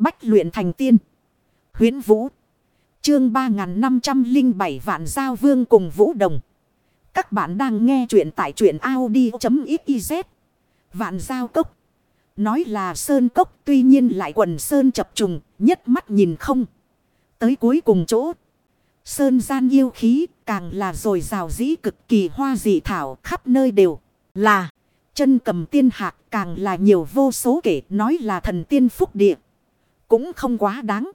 Bách luyện thành tiên. Huyến Vũ. Chương 3507 Vạn Giao Vương cùng Vũ Đồng. Các bạn đang nghe truyện tại truyện Audi.xyz. Vạn Giao Cốc. Nói là Sơn Cốc tuy nhiên lại quần Sơn chập trùng, nhất mắt nhìn không. Tới cuối cùng chỗ. Sơn gian yêu khí càng là rồi rào dĩ cực kỳ hoa dị thảo khắp nơi đều là chân cầm tiên hạc càng là nhiều vô số kể nói là thần tiên phúc địa. Cũng không quá đáng.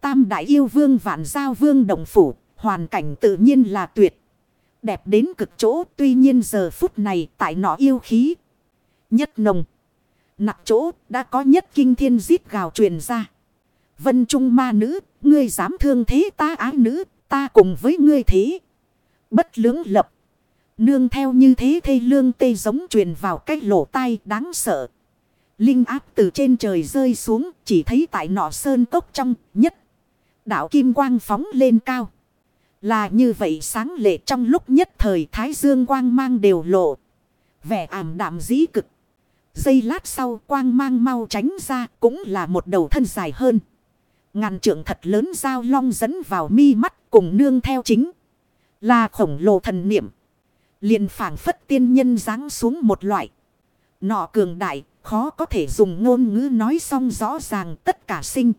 Tam đại yêu vương vạn giao vương đồng phủ, hoàn cảnh tự nhiên là tuyệt. Đẹp đến cực chỗ, tuy nhiên giờ phút này tại nọ yêu khí. Nhất nồng. Nặng chỗ, đã có nhất kinh thiên giết gào truyền ra. Vân trung ma nữ, ngươi dám thương thế ta ái nữ, ta cùng với ngươi thế. Bất lưỡng lập. Nương theo như thế thê lương tê giống truyền vào cách lỗ tai đáng sợ. Linh áp từ trên trời rơi xuống, chỉ thấy tại nọ sơn cốc trong nhất. Đạo kim quang phóng lên cao. Là như vậy sáng lệ trong lúc nhất thời thái dương quang mang đều lộ. Vẻ ảm đạm dĩ cực. Giây lát sau quang mang mau tránh ra cũng là một đầu thân dài hơn. Ngàn trượng thật lớn dao long dẫn vào mi mắt cùng nương theo chính. Là khổng lồ thần niệm. liền phảng phất tiên nhân giáng xuống một loại. Nọ cường đại Khó có thể dùng ngôn ngữ nói xong rõ ràng tất cả sinh.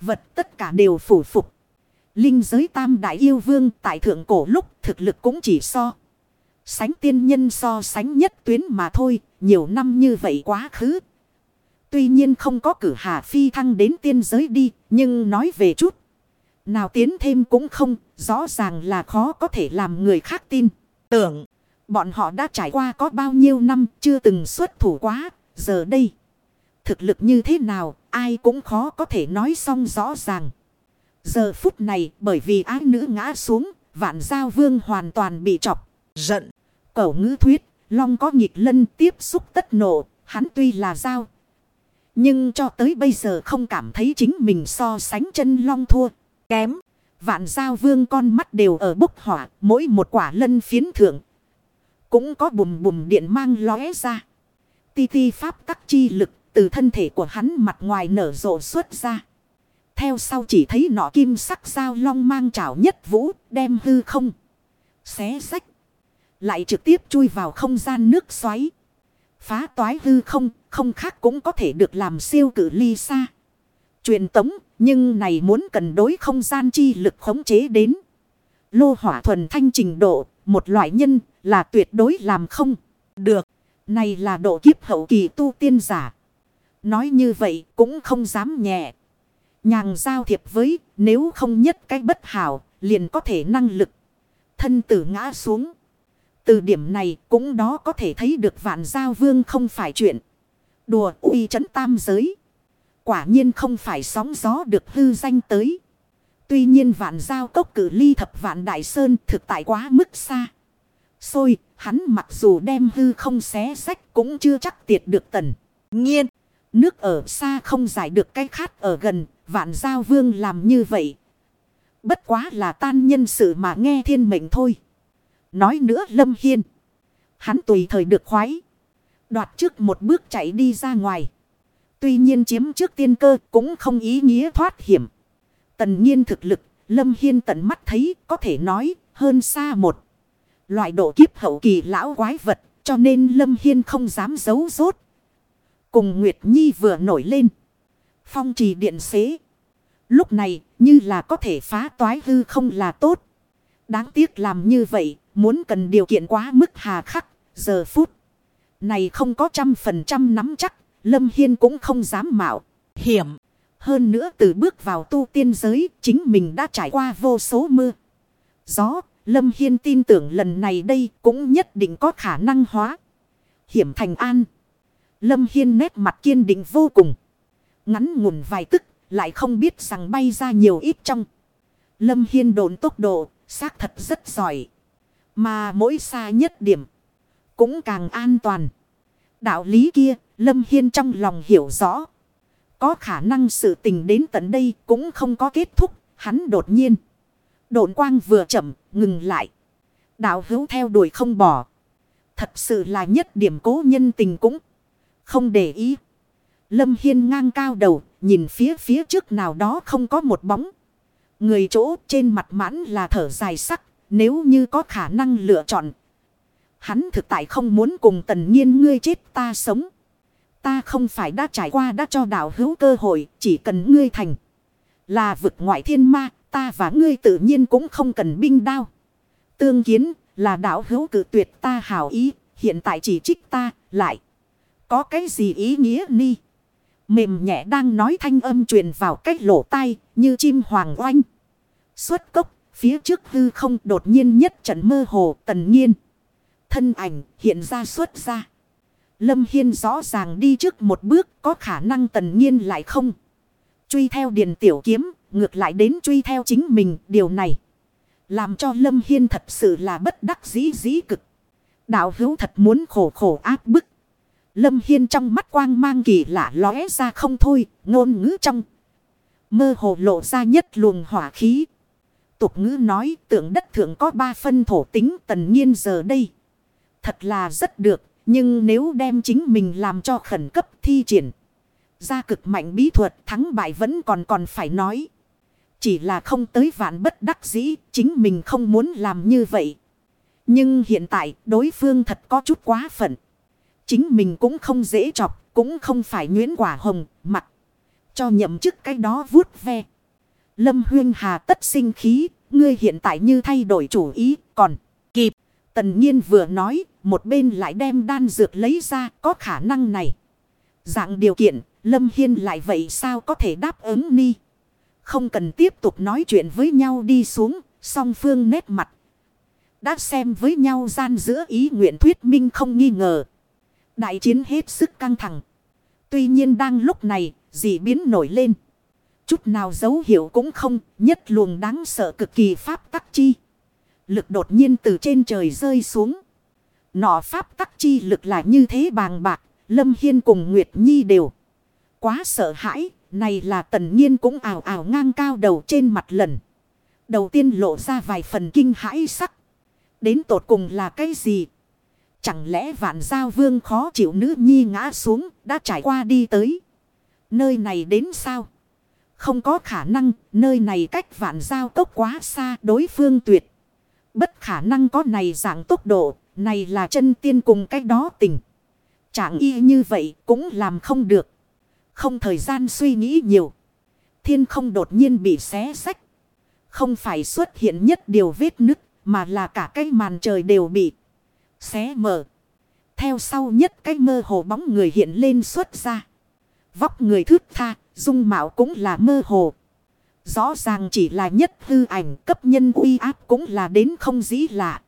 Vật tất cả đều phủ phục. Linh giới tam đại yêu vương tại thượng cổ lúc thực lực cũng chỉ so. Sánh tiên nhân so sánh nhất tuyến mà thôi. Nhiều năm như vậy quá khứ. Tuy nhiên không có cử hà phi thăng đến tiên giới đi. Nhưng nói về chút. Nào tiến thêm cũng không. Rõ ràng là khó có thể làm người khác tin. Tưởng. Bọn họ đã trải qua có bao nhiêu năm chưa từng xuất thủ quá. Giờ đây, thực lực như thế nào, ai cũng khó có thể nói xong rõ ràng. Giờ phút này, bởi vì ái nữ ngã xuống, vạn giao vương hoàn toàn bị chọc, giận. Cẩu ngữ thuyết, long có nhịp lân tiếp xúc tất nộ, hắn tuy là giao. Nhưng cho tới bây giờ không cảm thấy chính mình so sánh chân long thua, kém. Vạn giao vương con mắt đều ở bốc hỏa, mỗi một quả lân phiến thượng. Cũng có bùm bùm điện mang lóe ra. Ti ti pháp tắc chi lực từ thân thể của hắn mặt ngoài nở rộ xuất ra. Theo sau chỉ thấy nọ kim sắc dao long mang chảo nhất vũ đem hư không. Xé sách. Lại trực tiếp chui vào không gian nước xoáy. Phá toái hư không, không khác cũng có thể được làm siêu cử ly xa. Truyền tống, nhưng này muốn cần đối không gian chi lực khống chế đến. Lô hỏa thuần thanh trình độ, một loại nhân là tuyệt đối làm không được. Này là độ kiếp hậu kỳ tu tiên giả. Nói như vậy cũng không dám nhẹ. Nhàng giao thiệp với, nếu không nhất cái bất hảo, liền có thể năng lực. Thân tử ngã xuống. Từ điểm này cũng đó có thể thấy được vạn giao vương không phải chuyện. Đùa uy chấn tam giới. Quả nhiên không phải sóng gió được hư danh tới. Tuy nhiên vạn giao cốc cử ly thập vạn đại sơn thực tại quá mức xa. Xôi, hắn mặc dù đem hư không xé sách cũng chưa chắc tiệt được tần. Nhiên, nước ở xa không giải được cái khát ở gần, vạn giao vương làm như vậy. Bất quá là tan nhân sự mà nghe thiên mệnh thôi. Nói nữa Lâm Hiên. Hắn tùy thời được khoái. Đoạt trước một bước chạy đi ra ngoài. Tuy nhiên chiếm trước tiên cơ cũng không ý nghĩa thoát hiểm. Tần nhiên thực lực, Lâm Hiên tận mắt thấy có thể nói hơn xa một. Loại độ kiếp hậu kỳ lão quái vật. Cho nên Lâm Hiên không dám giấu rốt. Cùng Nguyệt Nhi vừa nổi lên. Phong trì điện xế. Lúc này, như là có thể phá toái hư không là tốt. Đáng tiếc làm như vậy. Muốn cần điều kiện quá mức hà khắc. Giờ phút. Này không có trăm phần trăm nắm chắc. Lâm Hiên cũng không dám mạo. Hiểm. Hơn nữa từ bước vào tu tiên giới. Chính mình đã trải qua vô số mưa. Gió Lâm Hiên tin tưởng lần này đây cũng nhất định có khả năng hóa. Hiểm thành an. Lâm Hiên nét mặt kiên định vô cùng. Ngắn ngủn vài tức, lại không biết rằng bay ra nhiều ít trong. Lâm Hiên đồn tốc độ, xác thật rất giỏi. Mà mỗi xa nhất điểm, cũng càng an toàn. Đạo lý kia, Lâm Hiên trong lòng hiểu rõ. Có khả năng sự tình đến tận đây cũng không có kết thúc, hắn đột nhiên. Độn quang vừa chậm, ngừng lại. Đạo hữu theo đuổi không bỏ. Thật sự là nhất điểm cố nhân tình cũng không để ý. Lâm Hiên ngang cao đầu, nhìn phía phía trước nào đó không có một bóng. Người chỗ trên mặt mãn là thở dài sắc, nếu như có khả năng lựa chọn. Hắn thực tại không muốn cùng tần nhiên ngươi chết ta sống. Ta không phải đã trải qua đã cho đạo hữu cơ hội, chỉ cần ngươi thành. Là vực ngoại thiên ma, ta và ngươi tự nhiên cũng không cần binh đao. Tương kiến là đạo hữu cử tuyệt ta hảo ý, hiện tại chỉ trích ta, lại. Có cái gì ý nghĩa ni? Mềm nhẹ đang nói thanh âm truyền vào cách lỗ tai, như chim hoàng oanh. Xuất cốc, phía trước hư không đột nhiên nhất trận mơ hồ tần nhiên. Thân ảnh hiện ra xuất ra. Lâm Hiên rõ ràng đi trước một bước có khả năng tần nhiên lại không. Truy theo điền tiểu kiếm, ngược lại đến truy theo chính mình điều này. Làm cho Lâm Hiên thật sự là bất đắc dĩ dĩ cực. Đạo hữu thật muốn khổ khổ áp bức. Lâm Hiên trong mắt quang mang kỳ lạ lóe ra không thôi, ngôn ngữ trong. Mơ hồ lộ ra nhất luồng hỏa khí. Tục ngữ nói tượng đất thượng có ba phân thổ tính tần nhiên giờ đây. Thật là rất được, nhưng nếu đem chính mình làm cho khẩn cấp thi triển. Ra cực mạnh bí thuật thắng bại vẫn còn còn phải nói. Chỉ là không tới vạn bất đắc dĩ, chính mình không muốn làm như vậy. Nhưng hiện tại đối phương thật có chút quá phận. Chính mình cũng không dễ chọc, cũng không phải nguyễn quả hồng, mặt. Cho nhậm chức cái đó vuốt ve. Lâm Huyên Hà tất sinh khí, ngươi hiện tại như thay đổi chủ ý, còn kịp. Tần nhiên vừa nói, một bên lại đem đan dược lấy ra, có khả năng này. Dạng điều kiện, Lâm Hiên lại vậy sao có thể đáp ứng ni. Không cần tiếp tục nói chuyện với nhau đi xuống, song phương nét mặt. Đã xem với nhau gian giữa ý nguyện thuyết minh không nghi ngờ. Đại chiến hết sức căng thẳng. Tuy nhiên đang lúc này, dị biến nổi lên. Chút nào dấu hiệu cũng không, nhất luồng đáng sợ cực kỳ pháp tắc chi. Lực đột nhiên từ trên trời rơi xuống. Nọ pháp tắc chi lực là như thế bàng bạc, Lâm Hiên cùng Nguyệt Nhi đều. Quá sợ hãi, này là tần nhiên cũng ảo ảo ngang cao đầu trên mặt lần. Đầu tiên lộ ra vài phần kinh hãi sắc. Đến tột cùng là cái gì? Chẳng lẽ vạn giao vương khó chịu nữ nhi ngã xuống đã trải qua đi tới. Nơi này đến sao? Không có khả năng, nơi này cách vạn giao tốc quá xa đối phương tuyệt. Bất khả năng có này dạng tốc độ, này là chân tiên cùng cách đó tình. Chẳng y như vậy cũng làm không được. Không thời gian suy nghĩ nhiều. Thiên không đột nhiên bị xé sách. Không phải xuất hiện nhất điều vết nứt, mà là cả cái màn trời đều bị xé mở. Theo sau nhất cái mơ hồ bóng người hiện lên xuất ra. Vóc người thước tha, dung mạo cũng là mơ hồ. Rõ ràng chỉ là nhất hư ảnh cấp nhân uy áp cũng là đến không dĩ lạ.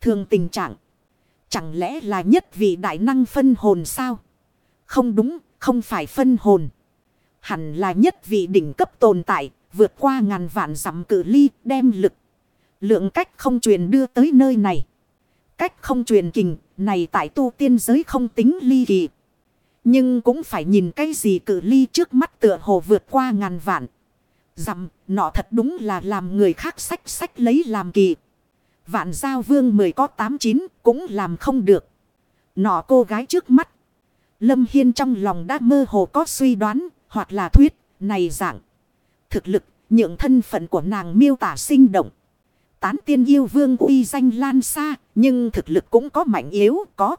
Thường tình trạng. Chẳng lẽ là nhất vị đại năng phân hồn sao? Không đúng, không phải phân hồn. Hẳn là nhất vị đỉnh cấp tồn tại, vượt qua ngàn vạn dặm cử ly, đem lực. Lượng cách không truyền đưa tới nơi này. Cách không truyền kình, này tại tu tiên giới không tính ly kỳ. Nhưng cũng phải nhìn cái gì cử ly trước mắt tựa hồ vượt qua ngàn vạn. Dặm, nọ thật đúng là làm người khác sách sách lấy làm kỳ. Vạn giao vương mười có tám chín cũng làm không được. Nọ cô gái trước mắt. Lâm Hiên trong lòng đã mơ hồ có suy đoán, hoặc là thuyết, này dạng. Thực lực, nhượng thân phận của nàng miêu tả sinh động. Tán tiên yêu vương uy danh lan xa, nhưng thực lực cũng có mạnh yếu, có.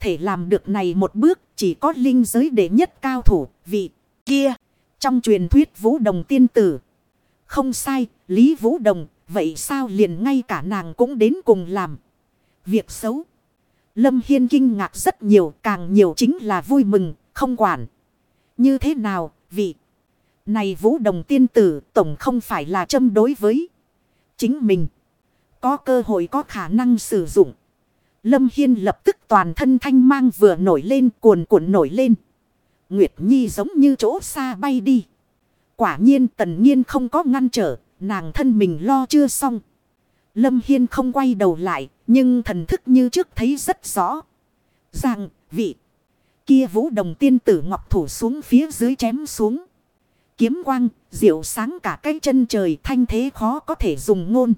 Thể làm được này một bước, chỉ có linh giới đệ nhất cao thủ, vị kia. Trong truyền thuyết vũ đồng tiên tử. Không sai, Lý Vũ Đồng, vậy sao liền ngay cả nàng cũng đến cùng làm. Việc xấu. Lâm Hiên kinh ngạc rất nhiều, càng nhiều chính là vui mừng, không quản. Như thế nào, vị này vũ đồng tiên tử tổng không phải là châm đối với chính mình. Có cơ hội có khả năng sử dụng. Lâm Hiên lập tức toàn thân thanh mang vừa nổi lên cuồn cuộn nổi lên. Nguyệt Nhi giống như chỗ xa bay đi. Quả nhiên tần nhiên không có ngăn trở, nàng thân mình lo chưa xong. Lâm Hiên không quay đầu lại, nhưng thần thức như trước thấy rất rõ. Rằng, vị kia vũ đồng tiên tử ngọc thủ xuống phía dưới chém xuống. Kiếm quang, diệu sáng cả cái chân trời thanh thế khó có thể dùng ngôn.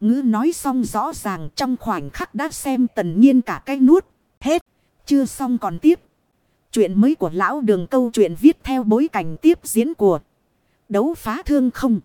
Ngữ nói xong rõ ràng trong khoảnh khắc đã xem tần nhiên cả cái nuốt. Hết, chưa xong còn tiếp. Chuyện mới của lão đường câu chuyện viết theo bối cảnh tiếp diễn của đấu phá thương không.